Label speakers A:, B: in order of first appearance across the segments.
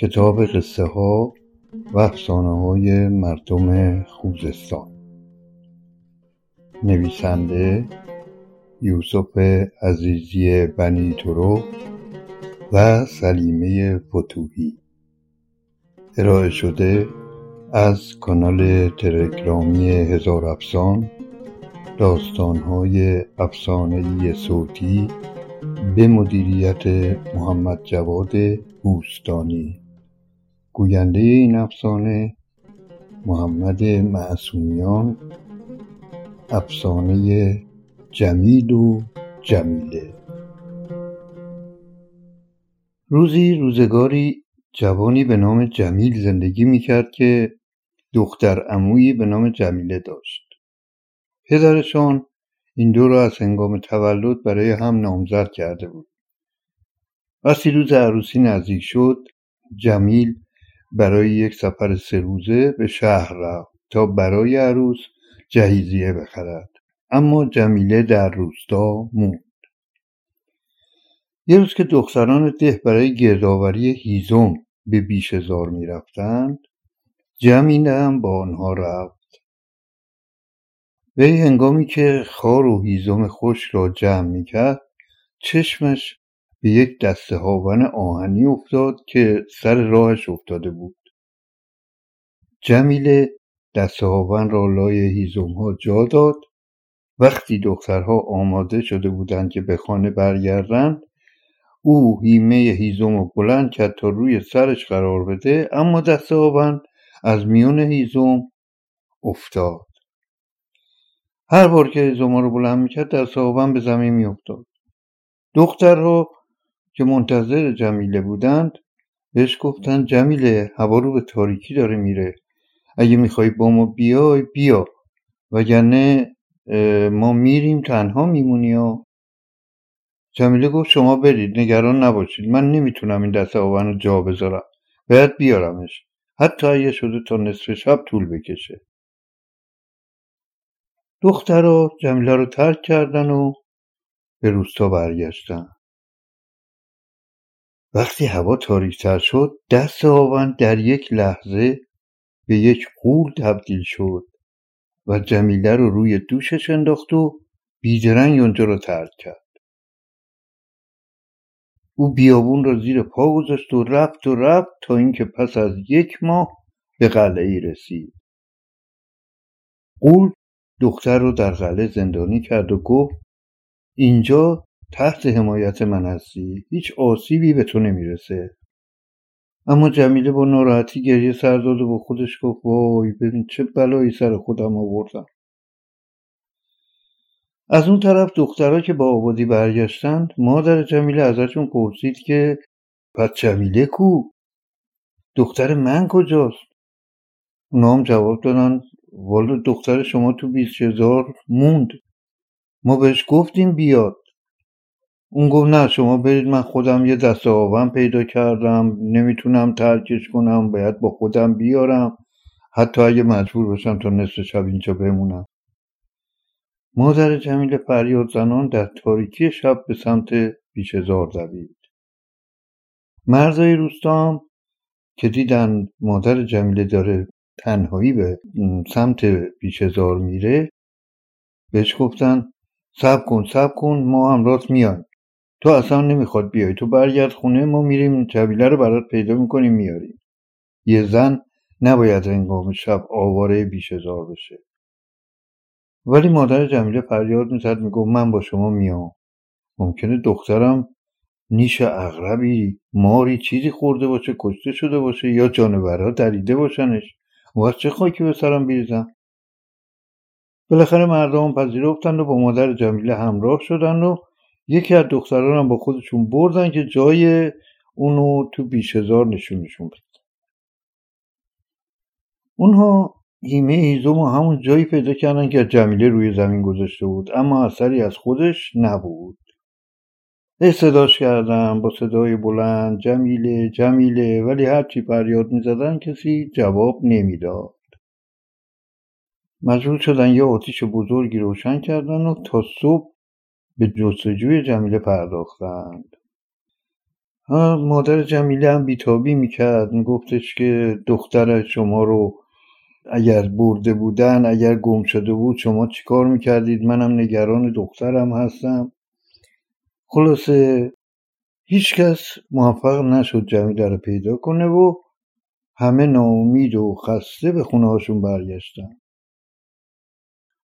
A: کتاب قصه ها و افسانه های مردم خوزستان. نویسنده یوسف عزیزی بنی تورو و سلیمه فتوحی. ارائه شده از کانال تلگرامی هزار افسان داستانهای افسانهای صوتی به مدیریت محمد جواد بوستانی. گوینده این افسانه محمد معصومیان افسانه جمیل و جمیله. روزی روزگاری جوانی به نام جمیل زندگی می‌کرد که دختر امویی به نام جمیله داشت. پدرشان این دو را از هنگام تولد برای هم نامزد کرده بود. وقتی روز عروسی نزدیک شد جمیل برای یک سفر سه روزه به شهر رفت تا برای عروس جهیزیه بخرد. اما جمیله در روستا موند. یه روز که دختران ده برای گردآوری هیزم به بیشهزار می‌رفتند جمیله هم با آنها رفت. وی هنگامی که خار و هیزم خوش را جمع می‌کرد چشمش به یک دسته هاون آهنی افتاد که سر راهش افتاده بود. جمیله دسته هاون را لای هیزم ها جا داد. وقتی دخترها آماده شده بودند که به خانه برگردند او هیمه هیزم رو بلند کرد تا روی سرش قرار بده اما دسته هاون از میون هیزم افتاد. هر بار که زما رو بلند می‌کرد در صاحبم به زمین میافتاد. دخترها که منتظر جمیله بودند بهش گفتند جمیله هوا رو به تاریکی داره میره. اگه می‌خوای با ما بیای بیا. وگرنه ما میریم تنها میمونی ها. جمیله گفت شما برید نگران نباشید. من نمی‌تونم این دست آون رو جا بذارم. باید بیارمش. حتی اگه شده تا نصف شب طول بکشه. دخترا جمیله رو ترک کردن و به روستا برگشتن. وقتی هوا تاریکتر شد دست آون در یک لحظه به یک قول تبدیل شد و جمیله رو روی دوشش انداخت و بیدرنگ اونجا رو ترک کرد. او بیابون را زیر پا گذاشت و رفت و رفت تا اینکه پس از یک ماه به قلعه ای رسید. قول دختر رو در قلعه زندانی کرد و گفت اینجا تحت حمایت من هستی. هیچ آسیبی به تو نمی‌رسه. اما جمیله با ناراحتی گریه سر داد و با خودش گفت وای ببین چه بلایی سر خودم آوردم. از اون طرف دخترها که با آبادی برگشتند مادر جمیله ازشون پرسید که پس جمیله کو؟ دختر من کجاست؟ اونا هم جواب دادن والا دختر شما تو بیست هزار موند. ما بهش گفتیم بیاد. اون گفت نه شما برید من خودم یه دست آبم پیدا کردم نمی‌تونم ترکش کنم باید با خودم بیارم حتی اگه مجبور باشم تا نصف شب اینجا بمونم. مادر جمیل فریاد زنان در تاریکی شب به سمت بیشهزار دوید. مرزای روستام که دیدن مادر جمیله داره تنهایی به سمت بیشهزار میره بهش گفتن سب کن سب کن ما هم راست میایم. تو اصلا نمی‌خواد بیای. تو برگرد خونه ما میریم جبیله رو برات پیدا می‌کنیم میاریم. یه زن نباید هنگام شب آواره بیشهزار بشه. ولی مادر جمیله فریاد می‌زد می‌گفت من با شما میام. ممکنه دخترم نیش اغربی ماری چیزی خورده باشه کشته شده باشه یا جانورها دریده باشنش. و چه خاکی به سرم بیریزم بالاخره مردم پذیرفتند و با مادر جمیله همراه شدند و یکی از دختران هم با خودشون بردن که جای اونو تو بیش هزار نشونشون بده. اونها هیمه هیزم همون جایی پیدا کردن که جمیله روی زمین گذاشته بود اما اثری از خودش نبود. صداش کردم با صدای بلند جمیله جمیله ولی هرچی فریاد می‌زدن کسی جواب نمی‌داد. مجبور شدن یه آتیش بزرگی روشن کردن و تا صبح به جستجوی جمیله پرداختند. مادر جمیله هم بیتابی می‌کرد. میگفتش که دختر شما رو اگر برده بودن اگر گم شده بود شما چیکار می‌کردید؟ منم نگران دخترم هستم. خلاصه هیچکس موفق نشد جمیله رو پیدا کنه و همه ناامید و خسته به خونه هاشون برگشتن.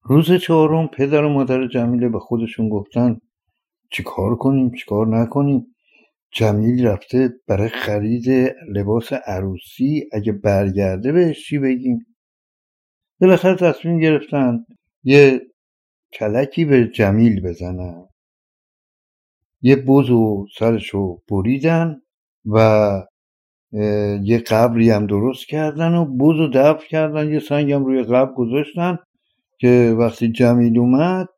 A: روز چهارم پدر و مادر جمیله به خودشون گفتن چیکار کنیم چیکار نکنیم؟ جمیل رفته برای خرید لباس عروسی اگه برگرده بهش چی بگیم؟ بالاخره تصمیم گرفتن یه کلکی به جمیل بزنن. یه بز و سرشو بریدن و یه قبری هم درست کردن و بز و دفع کردن یه سنگ هم روی قبر گذاشتن که وقتی جمیل اومد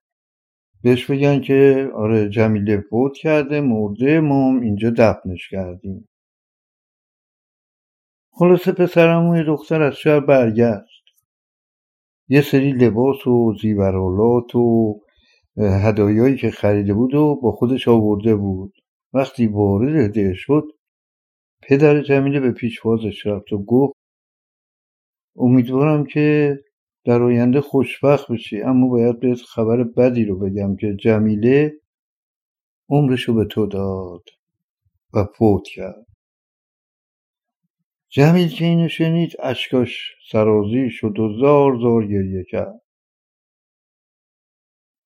A: بهش بگن که آره جمیله فوت کرده مرده ما اینجا دفنش کردیم. خلاصه پسرمون دختر از شهر برگشت. یه سری لباس و زیورالات و هدایایی که خریده بود و با خودش آورده بود. وقتی وارد ده شد پدر جمیله به پیشوازش رفت و گفت امیدوارم که در آینده خوشبخت بشی. اما باید بهت خبر بدی رو بگم که جمیله عمرشو به تو داد و فوت کرد. جمیل که اینو شنید اشکاش سرازی شد و زار زار گریه کرد.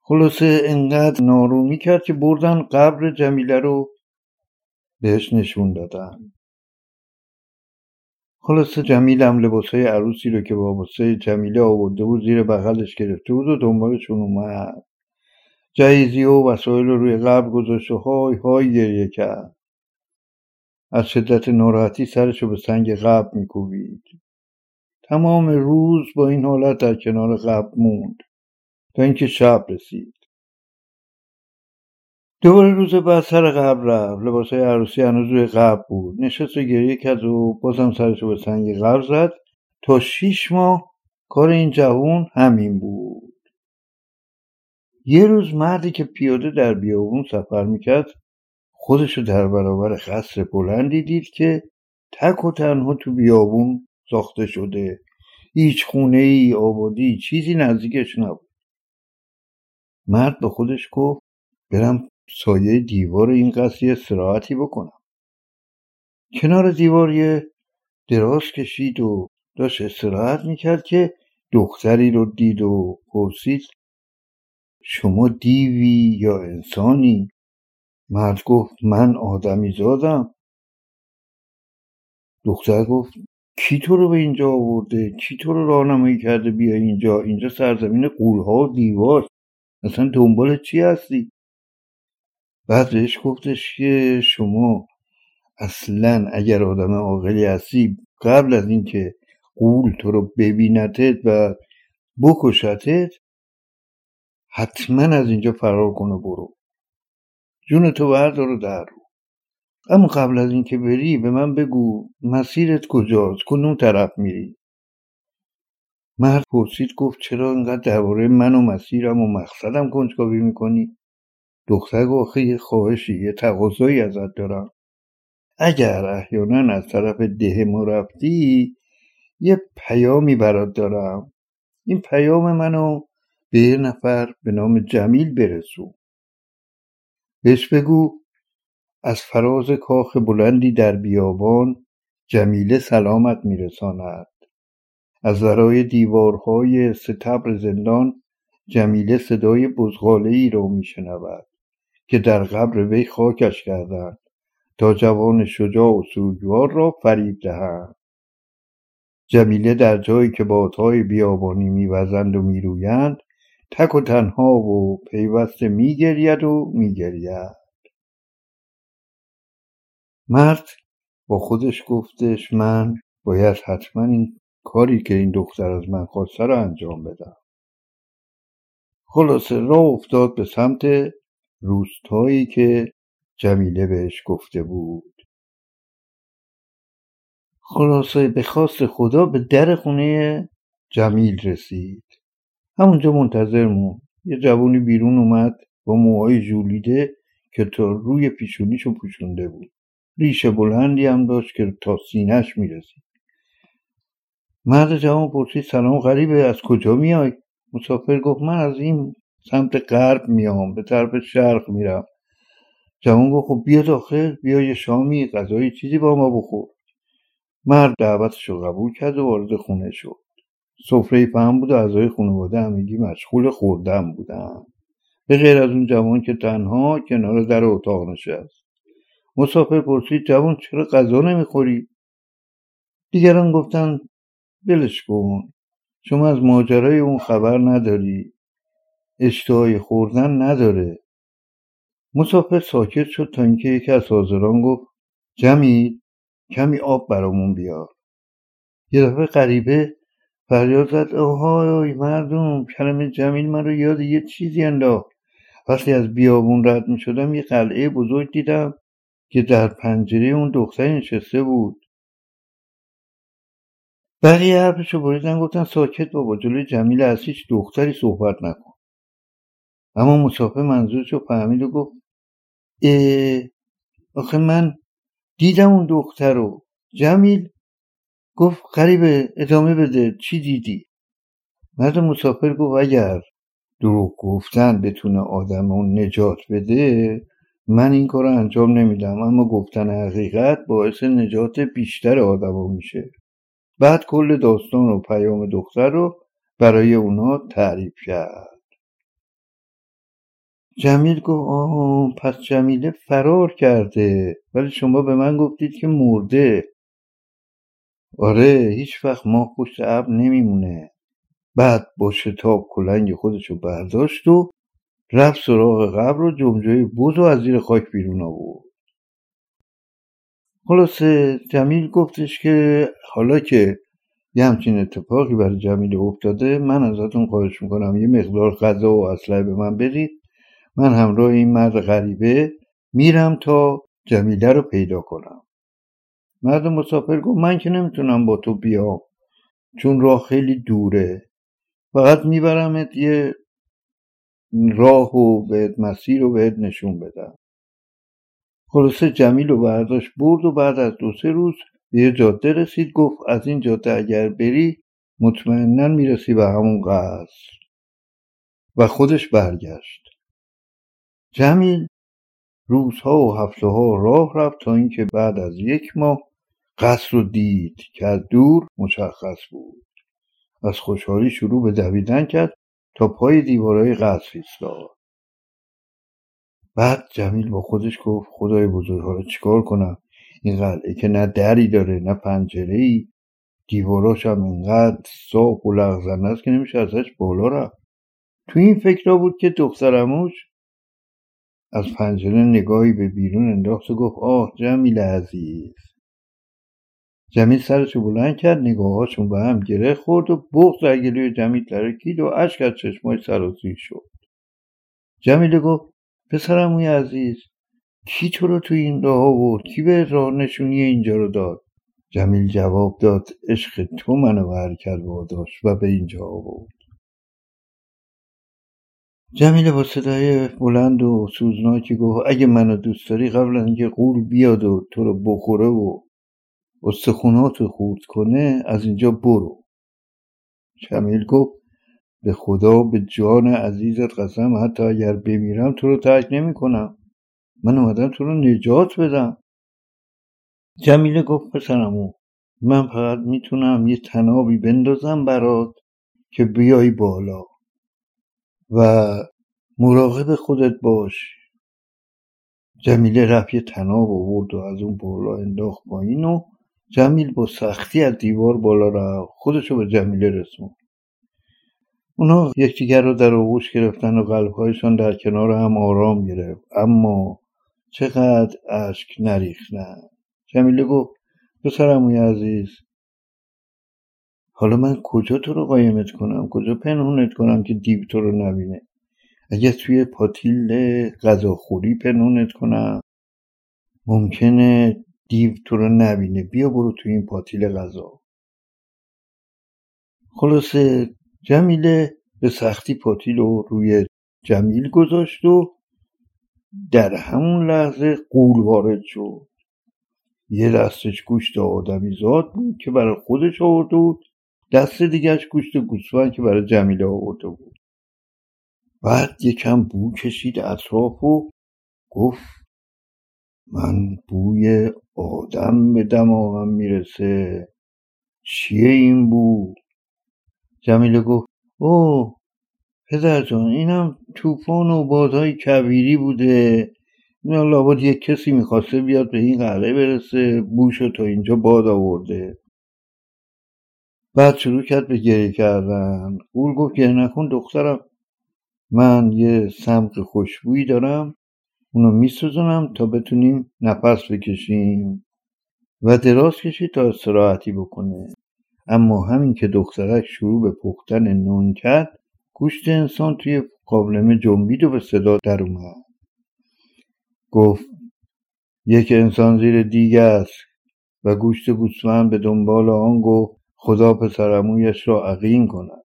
A: خلاصه انقدر نارومی کرد که بردن قبر جمیله رو بهش نشون دادن. خلاصه جمیل هم لباسای عروسی رو که با واسه جمیله آورده بود زیر بغلش گرفته بود و دنبالشون اومد. جهیزی و وسایل رو روی قبر گذاشت و های های گریه کرد. از شدت ناراحتی سرش رو به سنگ قبر میکوبید. تمام روز با این حالت در کنار قبر موند. تا اینکه شب رسید. دوباره روز بعد سر قبل رفت. لباسای عروسی هنوز روی قبل بود. نشست و گریه کرد و بازم سرشو به سنگ قبر زد. تا شیش ماه کار این جوون همین بود. یه روز مردی که پیاده در بیابون سفر می‌کرد خودشو در برابر قصر بلندی دید که تک و تنها تو بیابون ساخته شده. هیچ خونه ای آبادی چیزی نزدیکش نبود. مرد به خودش گفت برم سایه دیوار این قصر یه استراحتی بکنم. کنار دیوار یه دراز کشید و داشت استراحت می‌کرد که دختری رو دید و پرسید شما دیوی یا انسانی؟ مرد گفت من آدمی زادم. دختر گفت کی تو رو به اینجا آورده؟ کی تو رو راهنمایی کرده بیا اینجا؟ اینجا سرزمین قولها و دیوار. اصلا دنبال چی هستی؟ بعد بهش گفتش که شما اصلا اگر آدم عاقلی هستی قبل از اینکه قول تو رو ببینتت و بکشتت حتما از اینجا فرار کن برو. جون تو بردار و در رو. اما قبل از اینکه بری به من بگو مسیرت کجاست؟ کدوم طرف میری؟ مرد پرسید گفت چرا اینقدر درباره من و مسیرم و مقصدم کنجکاوی می‌کنی؟ دختر گفت یه خواهشی یه تقاضایی ازت دارم. اگر احیانا از طرف ده ما رفتی یه پیامی برات دارم. این پیام منو به یه نفر به نام جمیل برسون. بهش بگو از فراز کاخ بلندی در بیابان جمیله سلامت میرساند. از ورای دیوارهای ستبر زندان جمیله صدای بزغاله ای را میشنود. که در قبر وی خاکش کردند تا جوان شجاع و سوگوار را فریب دهند. جمیله در جایی که بادهای بیابانی میوزند و میرویند تک و تنها و پیوسته میگرید و میگرید. مرد با خودش گفتش من باید حتما این کاری که این دختر از من خواسته را انجام بدم. خلاصه راه افتاد به سمت روستایی که جمیله بهش گفته بود. خلاصه به خواست خدا به در خونه جمیل رسید. همونجا منتظر مون یه جوونی بیرون اومد با موهای جولیده که تا روی پیشونیشو پوشونده بود. ریشه بلندی هم داشت که تا سینهش می‌رسید. مرد جوان پرسید سلام غریبه از کجا میای؟ مسافر گفت من از این سمت غرب میام به طرف شرق میرم. جوان گفت خب بیا داخل بیا یه شامی غذایی چیزی با ما بخور. مرد دعوتش رو قبول کرد و وارد خونه شد. سفره فهم بود و اعضای خانواده همگی مشغول خوردن بودن. به غیر از اون جوان که تنها کنار در اتاق نشست. مسافر پرسید جوان چرا غذا نمی‌خوری؟ دیگران گفتن بلش کن شما از ماجرای اون خبر نداری. اشتهای خوردن نداره. مسافر ساکت شد تا اینکه یکی از حاضران گفت جمیل کمی آب برامون بیار. یه دفعه غریبه فریاد زد آهای مردم کلمه جمیل من رو یاد یه چیزی انداخت. وقتی از بیابون رد می شدم یه قلعه بزرگ دیدم که در پنجره اون دختر نشسته بود. بقیه حرفشو بریدن گفتن ساکت بابا جلوی جمیل از هیچ دختری صحبت نکن. اما مسافه منظورشو فهمید و گفت آخه من دیدم اون دختر رو. جمیل گفت غریبه ادامه بده. چی دیدی؟ مرد مسافر گفت اگر دروغ گفتن بتونه آدم اون نجات بده من این کار رو انجام نمیدم. اما گفتن حقیقت باعث نجات بیشتر آدم میشه. بعد کل داستان و پیام دختر رو برای اونا تعریف کرد. جمیل گفت آه پس جمیله فرار کرده. ولی شما به من گفتید که مرده. آره هیچ وقت ماه پشت ابر نمیمونه. بعد با شتاب کلنگ خودشو برداشت و رفت سراغ قبر و جمجه بوز و از زیر خاک بیرون آورد. خلاصه جمیل گفتش که حالا که یه همچین اتفاقی برای جمیل افتاده من ازتون خواهش می‌کنم یه مقدار غذا و اسلحه به من بدید. من همراه این مرد غریبه میرم تا جمیله رو پیدا کنم. مرد مسافر گفت من که نمی‌تونم با تو بیام چون راه خیلی دوره. فقط میبرمت یه راه و بهت مسیر رو بهت نشون بدم. خلاصه جمیل رو برداشت برد و بعد از دو سه روز به یه جاده رسید. گفت از این جاده اگر بری مطمئنا می‌رسی به همون قصر. و خودش برگشت. جمیل روزها و هفته ها راه رفت تا اینکه بعد از یک ماه قصر رو دید که از دور مشخص بود. از خوشحالی شروع به دویدن کرد تا پای دیوارهای قصر ایستاد. بعد جمیل با خودش گفت خدای بزرگ حالا چیکار کنم؟ این قلعه که نه دری داره نه پنجره ای دیواراش هم اینقدر صاف و لغزنده است که نمیشه ازش بالا رفت. تو این فکر بود که دخترموش از پنجره نگاهی به بیرون انداخت و گفت آه جمیل عزیز. جمیل سرشو بلند کرد نگاهاشون به هم گره خورد و بغض در گلوی جمیل ترکید و اشک از چشمای سرازی شد. جمیل گفت پسرموی عزیز کی تو رو تو این راه آورد؟ کی به راه نشونی اینجا رو داد؟ جمیل جواب داد عشق تو منو بر کرد واداشت و به اینجا آورد. جمیل با صدای بلند و سوزناکی گفت اگه منو دوست داری قبل اینکه قول بیاد و تو رو بخوره و استخونات رو خورد کنه از اینجا برو. جمیل گفت به خدا به جان عزیزت قسم حتی اگر بمیرم تو رو ترک نمی کنم. من اومدم تو رو نجات بدم. جمیله گفت پسرمو من فقط می‌تونم یه تنابی بندازم برات که بیای بالا. و مراقب خودت باش. جمیله رفت یه تناب آورد و از اون بالا انداخت پایین و جمیل با سختی از دیوار بالا رفت. خودشو به جمیله رسون اونا یکدیگر رو در آغوش گرفتن و قلبهایشان در کنار هم آرام گرفت. اما چقدر اشک نریختن. جمیله گفت پسرموی عزیز حالا من کجا تو رو قایمت کنم؟ کجا پنهونت کنم که دیو تو رو نبینه؟ اگه توی پاتیل غذاخوری پنهونت کنم ممکنه دیو تو رو نبینه. بیا برو توی این پاتیل غذا. خلاصه جمیله به سختی پاتیل رو روی جمیل گذاشت و در همون لحظه قول وارد شد. یه دستش گوشت آدمی زاد بود که برای خودش آورده بود. دست دیگرش گوشت گوسفند که برای جمیله آورده بود. بعد یکم بو کشید اطراف و گفت من بوی آدم به دماغم می‌رسه. چیه این بو؟ جمیله گفت اوه پدر جان اینم طوفان و بادهای کبیری بوده. اینا لابد یک کسی می‌خواسته بیاد به این قلعه برسه. بوشو تا اینجا باد آورده. بعد شروع کرد به گریه کردن. قول گفت گریه نکن دخترم. من یه سمق خوشبویی دارم اونو میسوزونم تا بتونیم نفس بکشیم. و دراز کشید تا استراحتی بکنه. اما همین که دخترک شروع به پختن نون کرد گوشت انسان توی قابلمه جنبید و به صدا در اومد. گفت یک انسان زیر دیگه است. و گوشت گوسفند به دنبال آن گفت خدا پسرمویش را عقیم کند.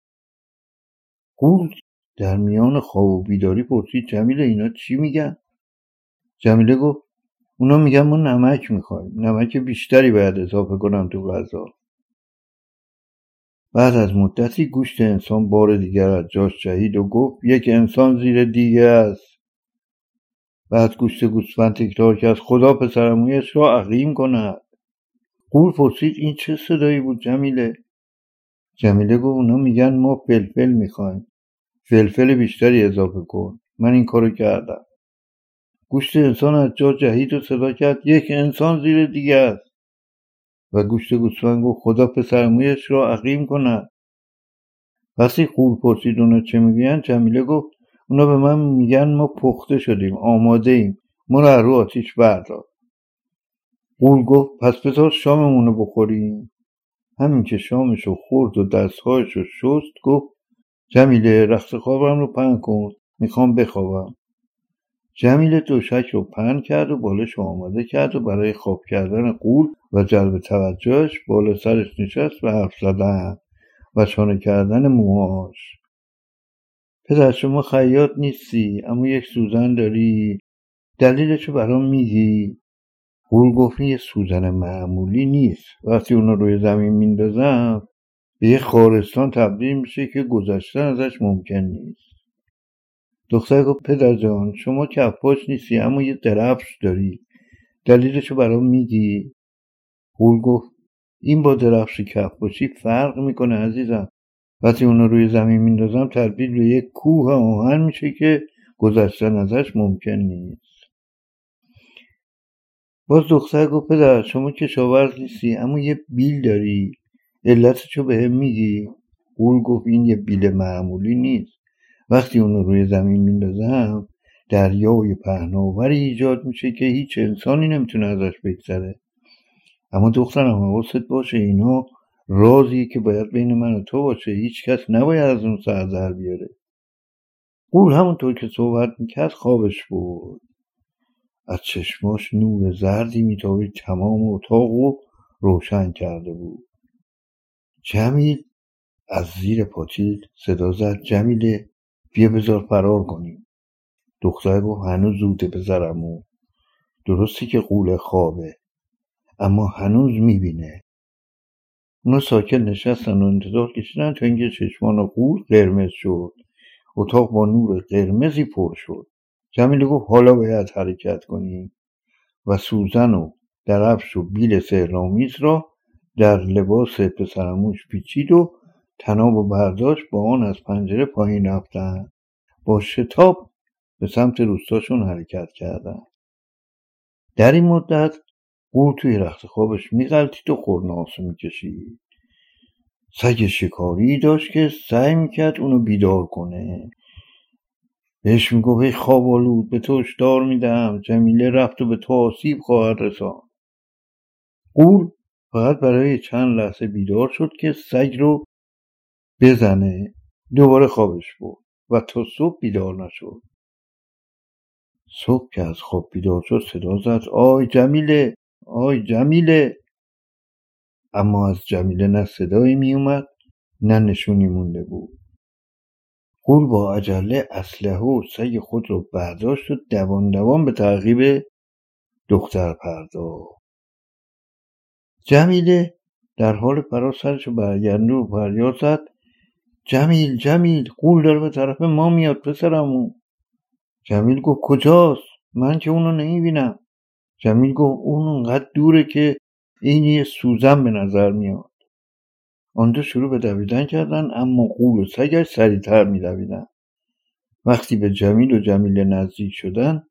A: قول در میان خواب و بیداری پرسید جمیله اینا چی میگن؟ جمیله گفت اونا میگن ما نمک می‌خوایم. نمک بیشتری باید اضافه کنم تو غذا. بعد از مدتی گوشت انسان بار دیگر از جاش جهید و گفت یک انسان زیر دیگه است. بعد گوشت گوسفند تکرار کرد خدا پسرمویش را عقیم کند. قول پرسید این چه صدایی بود؟ جمیله. جمیله گفت اونا میگن ما فلفل می‌خوایم. فلفل بیشتری اضافه کن. من این کارو کردم. گوشت انسان از جا جهید و صدا کرد. یک انسان زیر دیگه است. و گوشت گوسفند گفت خدا پسرمویش را عقیم کند. وقتی قول پرسید اونا چه میگن جمیله گفت اونا به من میگن ما پخته شدیم آماده ایم. ما رو رو آتیش بردار. قول گفت پس بذار شاممون رو بخوریم. همین که شامش رو خورد و دستهایش رو شست گفت جمیله رخت خوابم رو پن کن می‌خوام بخوابم. جمیله دوشک رو پن کرد و بالش رو آماده کرد و برای خواب کردن قول و جلب توجهش بالا سرش نشست و حرف زدن و چانه کردن موهاش. پدر شما خیاط نیستی اما یک سوزن داری. دلیلشو برام میگی. یه سوزن معمولی نیست. وقتی اونو روی زمین میندازم به یه خارستان تبدیل میشه که گذشتن ازش ممکن نیست. دختر گفت پدر جان شما کفاش نیستی اما یه درفش داری. دلیلشو برام میگی؟ قول گفت این با درفش کفاشی فرق می‌کنه عزیزم. وقتی اونو روی زمین میندازم تبدیل به یک کوه آهن میشه که گذشتن ازش ممکن نیست. باز دختر گفت پدر شما کشاورز نیستی اما یه بیل داری. علتشو به هم میگی؟ قول گفت این یه بیل معمولی نیست. وقتی اونو روی زمین میندازم دریای پهناوری ایجاد میشه که هیچ انسانی نمی‌تونه ازش بگذره. اما دخترم حواست باشه اینا رازی که باید بین من و تو باشه. هیچ کس نباید از اون سر در بیاره. قول همونطور که صحبت می‌کرد خوابش بود از چشماش نور زردی میتابید تمام اتاق و روشن کرده بود. جمیل از زیر پاتیل صدا زد جمیله بیا بذار فرار کنیم. دختر گفت هنوز زوده بذارم درستی که قول خوابه اما هنوز می‌بینه. اونا ساکت نشستن و انتظار کشیدن تا اینکه چشمان قول قرمز شد. اتاق با نور قرمزی پر شد. جمیله گفت حالا باید حرکت کنیم. و سوزن و درفش و بیل سهرامیز را در لباس پسرموش پیچید و تناب و برداشت با آن از پنجره پایین رفتن. با شتاب به سمت روستاشون حرکت کردن. در این مدت قول توی رخت خوابش میغلطید و خورناسو می‌کشید. سگ شکاری داشت که سعی می‌کرد اونو بیدار کنه. بهش می‌گفت ای خواب آلود به تو دار میدم. جمیله رفت و به تو آسیب خواهد رسان قول فقط برای چند لحظه بیدار شد که سگ رو بزنه. دوباره خوابش بود و تا صبح بیدار نشد. صبح که از خواب بیدار شد صدا زد. آی جمیله آی جمیله. اما از جمیله نه صدایی میومد نه نشونی مونده بود. قول با عجله اسلحه و سگ خود را برداشت و دوان دوان به تعقیب دختر پرداخت. جمیله در حال فرار سرشو برگردون و فریاد زد. جمیل جمیل قول داره به طرف ما میاد پسرمون جمیل گفت کجاست؟ من که اونو نمی‌بینم. جمیل گفت اون اونقدر دوره که این یه سوزن به نظر میاد. آنجا شروع به دویدن کردن اما قول و سگش سریعتر وقتی به جمیل و جمیل نزدیک شدن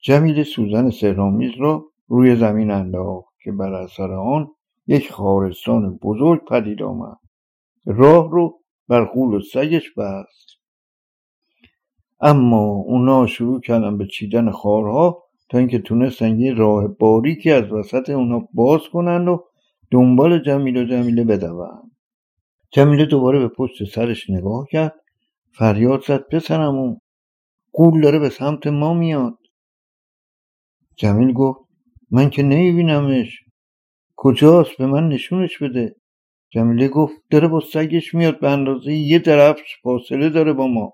A: جمیل سوزن سهرامیز را روی زمین انداخت که بر اثر آن یک خارستان بزرگ پدید آمد. راه رو بر قول و سگش بست. اما اونا شروع کردن به چیدن خارها تا اینکه تونستن یه راه باریکی از وسط اونا باز کنند و دنبال جمیل و جمیله بدوند. جمیله دوباره به پشت سرش نگاه کرد. فریاد زد پسرمون قول داره به سمت ما میاد. جمیل گفت من که نمیبینمش. کجاست؟ به من نشونش بده. جمیله گفت داره با سگش میاد به اندازه یه درفش فاصله داره با ما.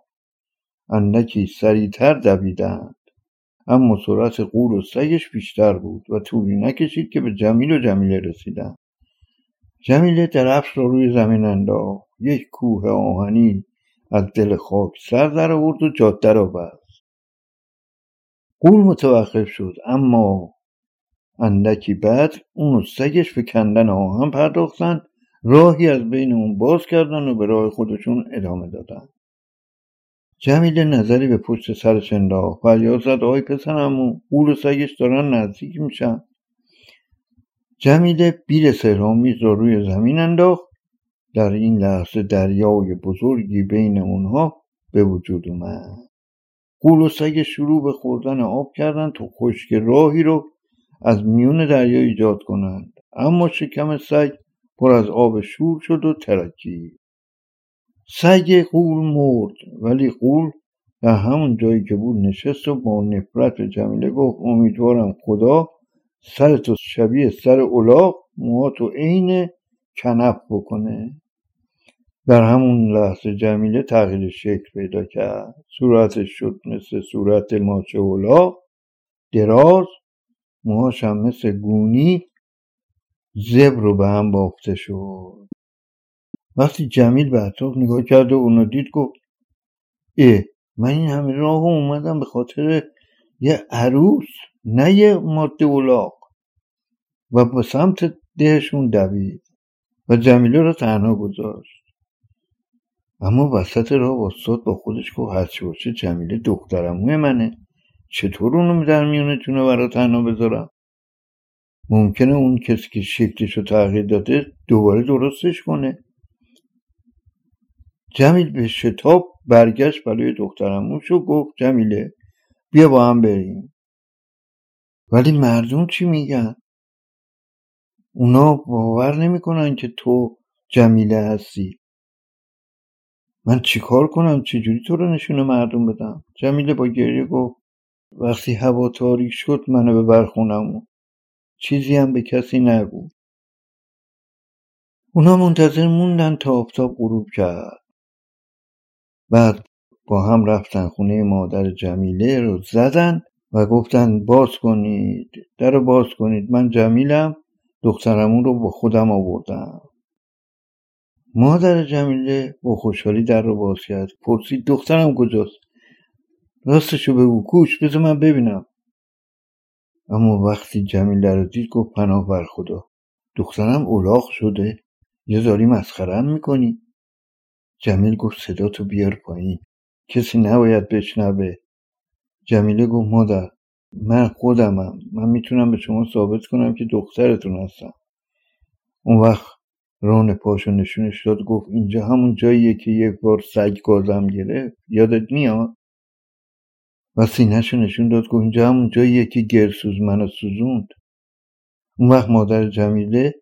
A: اندکی سریعتر دویدند اما سرعت قول و سگش بیشتر بود و طولی نکشید که به جمیل و جمیله رسیدند. جمیله را روی زمین انداخت. یک کوه آهنی از دل خاک سر در آورد و جاده را بست قول متوقف شد اما اندکی بعد اون و سگش به کندن آهن پرداختن راهی از بین اون باز کردن و به راه خودشون ادامه دادن. جمیله نظری به پشت سرش انداخت فریاد زد آی پسرمو قول و سگش دارن نزدیک میشن. جمیله بیر سهرامیز را روی زمین انداخت. در این لحظه دریای بزرگی بین اونها به وجود اومد. قول و سگ شروع به خوردن آب کردن تا خشک راهی رو از میون دریا ایجاد کنند. اما شکم سگ پر از آب شور شد و ترکید سگ قول مرد ولی قول در همون جایی که بود نشست و با نفرت به جمیله گفت امیدوارم خدا سر تو شبیه سر اولاغ موهاتو عین کنف بکنه. در همون لحظه جمیله تغییر شکل پیدا کرد. صورتش شد مثل صورت ماچه اولاغ. دراز موهاش هم مثل گونی زبر رو به هم بافته شد. وقتی جمیل به اطراف نگاه کرد و اونو دید گفت اه من این همه راه اومدم به خاطر یه عروس؟ نه ماده اولاق و به سمت دهشون دوید و جمیله رو تنها گذاشت. اما وسط راه واسطاد با خودش گفت هرچی باشه جمیله دخترموی منه. چطور اونو در میونتونه برا تنها بذارم؟ ممکنه اون کسی که شکلش رو تغییر داده دوباره درستش کنه. جمیل به شتاب برگشت برای دخترموش و گفت جمیله بیا با هم بریم. ولی مردم چی میگن؟ اونا باور نمی‌کنن که تو جمیله هستی. من چیکار کنم؟ چجوری تو رو نشون مردم بدم؟ جمیله با گریه گفت وقتی هوا تاریک شد منو ببر خونمون چیزی هم به کسی نگو. اونا منتظر موندن تا آفتاب غروب کرد. بعد با هم رفتن خونه مادر جمیله رو زدن و گفتن باز کنید در باز کنید. من جمیلم دخترمون رو با خودم آوردم. مادر جمیله با خوشحالی در رو باز کرد. پرسید دخترم کجاست؟ راستشو بگو. کوش بذار من ببینم. اما وقتی جمیله رو دید گفت پناه بر خدا. دخترم اولاغ شده. یه زاری مسخرم می‌کنی؟ جمیل گفت صدا تو بیار پایین. کسی نباید بشنوه. جمیله گفت مادر من خودمم. من می‌تونم به شما ثابت کنم که دخترتون هستم. اون وقت ران پاشو نشونش داد گفت اینجا همون جاییه که یک بار سگ گازم گرفت. یادت میاد؟ و سینهشو نشون داد گفت اینجا همون جاییه که گرسوز منو سوزوند. اون وقت مادر جمیله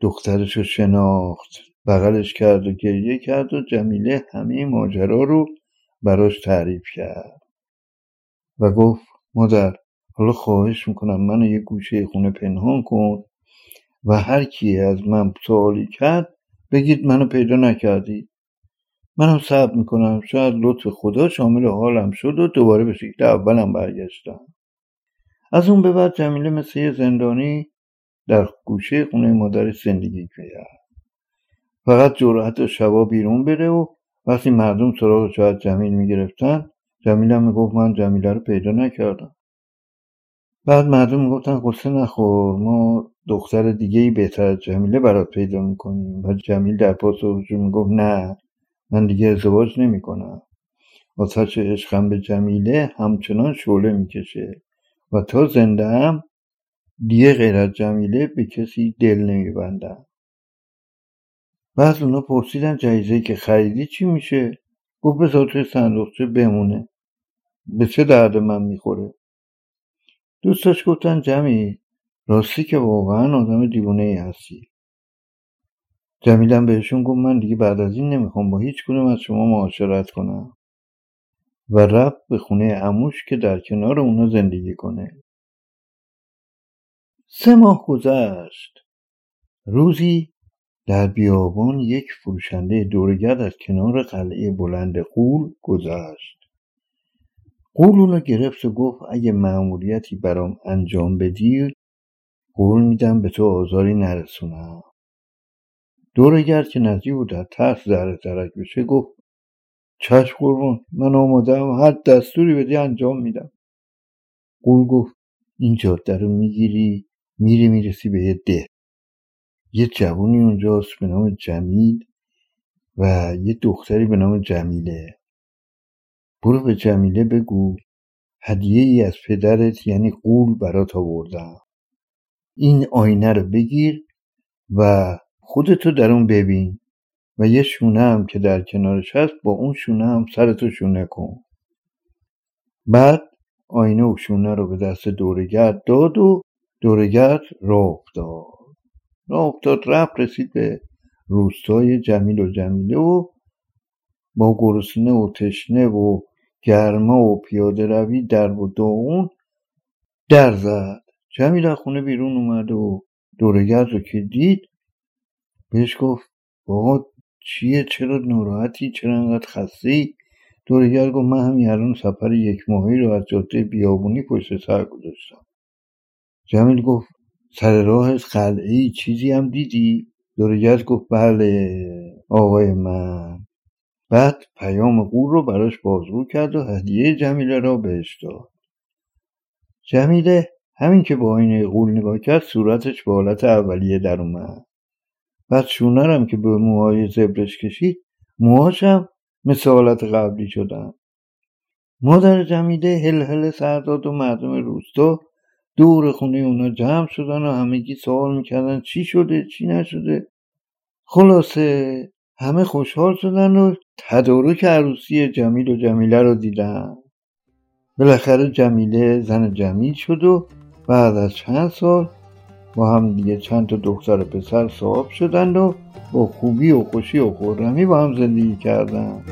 A: دخترشو شناخت. بغلش کرد و گریه کرد و جمیله همه ماجرا رو براش تعریف کرد. و گفت مادر حالا خواهش می‌کنم منو یه گوشه خونه پنهان کن و هر کی از من سوالی کرد بگید منو پیدا نکردی منم صبر می‌کنم شاید لطف خدا شامل حالم شد و دوباره به شکل اولم برگشتم. از اون به بعد جمیله مثل یه زندانی در گوشه خونه مادرش زندگی کرد. فقط جرأت شبا بیرون بره و وقتی مردم سراغ شاید جمیل می‌گرفتن جمیل هم می‌گفت من جمیله رو پیدا نکردم. بعد مردم می‌گفتن قصه نخور ما دختر دیگه ای بهتر از جمیله برات پیدا می‌کنیم. و جمیل در پاسخشون می‌گفت نه من دیگه ازدواج نمی‌کنم. واسه عشقم به جمیله همچنان شعله می‌کشه و تا زنده هم دیگه غیر از جمیله به کسی دل نمیبندم. بعد اونا پرسیدن جایزه که خریدی چی میشه؟ گفت بذار توی صندوقچه بمونه. به چه درد من می‌خوره؟ دوستاش گفتن جمعی راستی که واقعا آدم دیوونه ای هستی. جمیلم بهشون گفت من دیگه بعد از این نمی‌خوام با هیچ کدوم از شما معاشرت کنم. و رفت به خونه اموش که در کنار اونا زندگی کنه. سه ماه گذشت. روزی در بیابان یک فروشنده دورگرد از کنار قلعه بلند قول گذشت. قول اونو گرفت و گفت اگه معمولیتی برام انجام بدی قول میدم به تو آزاری نرسونم. دورگرد که نزدیک بود در ترس ذره ترک بشه گفت چشم قربان من آمادم هر دستوری بدی انجام میدم. قول گفت این جاده رو می‌گیری میری می‌رسی به یه ده. یه جوونی اونجاست به نام جمیل و یه دختری به نام جمیله. برو به جمیله بگو. هدیه ای از پدرت یعنی قول برات آوردم. این آینه رو بگیر و خودتو در اون ببین و یه شونه هم که در کنارش هست با اون شونه هم سرتو شونه کن. بعد آینه و شونه رو به دست دورگرد داد و دورگرد راه افتاد. راه افتاد رفت رسید به روستای جمیل و جمیله و با گرسنه و تشنه و گرما و پیاده روی در و داغون در زد. جمیل خونه بیرون اومد و دورگرد رو که دید بهش گفت بابا چیه؟ چرا ناراحتی؟ چرا انقدر خسته دورگرد گفت من همین الان سفر یک ماهی رو از جاده بیابونی پشت سر گذاشتم. جمیل گفت سر راه قلعه چیزی هم دیدی؟ دورگرد گفت بله آقای من. بعد پیام قول رو براش بازگو کرد و هدیه جمیله را بهش داد. جمیله همین که با آینه قول نگاه کرد صورتش به حالت اولیه در اومد. بعد شونرم که به موهای زبرش کشید موهاشم مثل حالت قبلی شدن. مادر جمیله هل هل سرداد و مردم روستا دور خونه اونا جمع شدن و همگی سوال می‌کردن چی شده چی نشده. خلاصه همه خوشحال شدن و تدارک عروسی جمیل و جمیله رو دیدن. بالاخره جمیله زن جمیل شد و بعد از چند سال با هم دیگه چند تا دختر پسر صاحب شدند و با خوبی و خوشی و خورمی با هم زندگی کردن.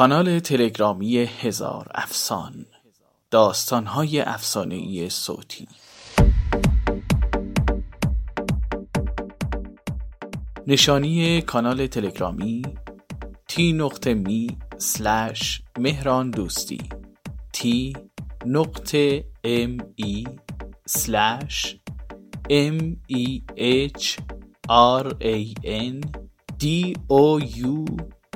B: کانال تلگرامی هزار افسان داستانهای ای صوتی. نشانی کانال تلگرامی تی نقطه می سلش مهران دوستی تی نقطه ام ای سلش ام ای اچ آر ای ان دی او یو